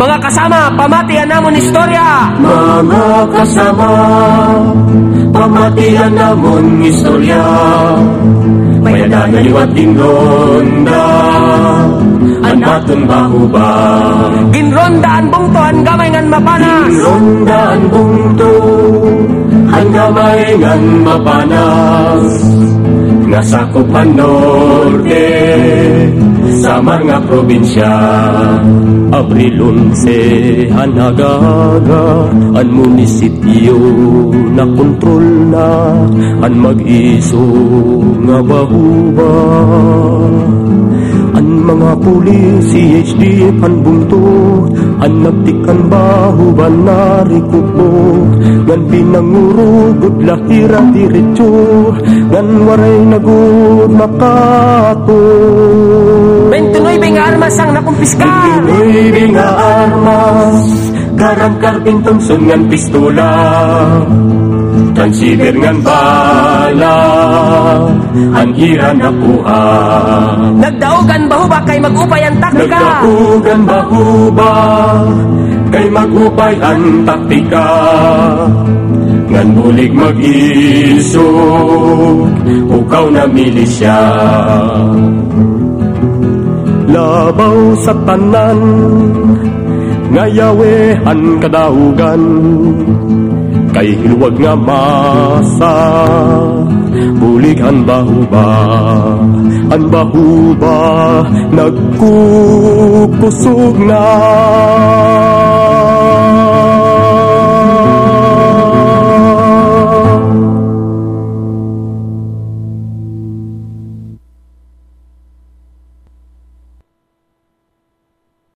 Mga kasama, pamatian namon istorya. Mga kasama, pamatian namon istorya. Mayada na liwat ronda, ang batong bahuba. Ginrondaan bungto ang gamay ngan mapanas. Ronda ang bungto, ang gamay ngan mapanas. Nasakop ang norte, mga probinsya. Abril 11, hanagaga, ang munisipyo na kontrol na, ang mag-iso nga bahuba. Ang mga pulis, CHD, panbunto, ang nagtikan bahuban na rikupo, ngan pinangurugod lahira diretso, ngan waray nagud makato. 29 nga armas ang nakumpiskar. Pinibi nga armas, garang karbintong sungan pistola, transceiver ngan bala, ang hira na kuha. Nagdaogan bahuba kay mag-upay ang taktika. Nagdapugan bahuba, kay magupay ang taktika. Ngan bulig mag-isog, ukaw na milisya. Labaw sa tanan, ngayawehan kadaugan, kay hiluwag nga masa, bulig ang bahuba, ang bahuba, nagkukusog na.